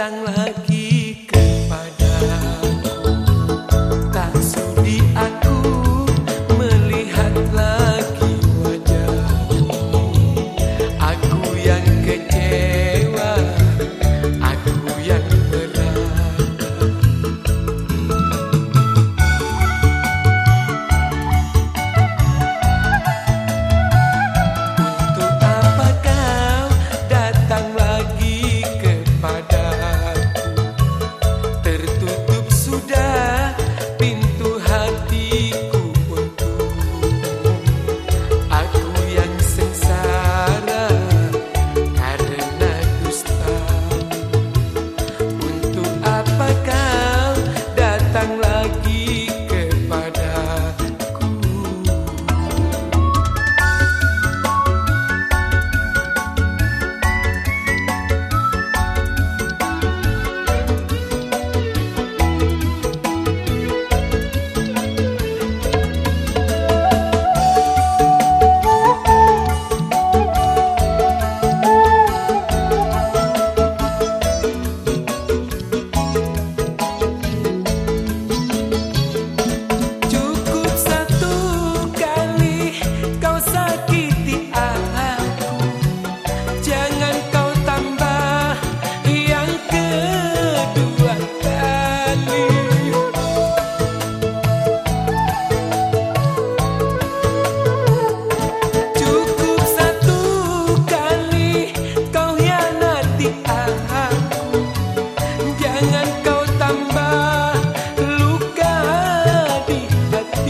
datang lagi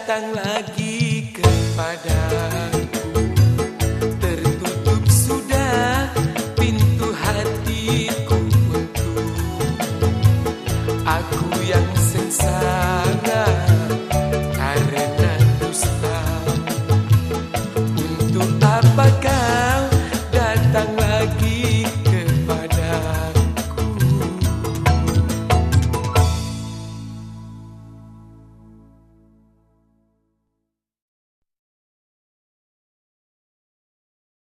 datang lagi kepada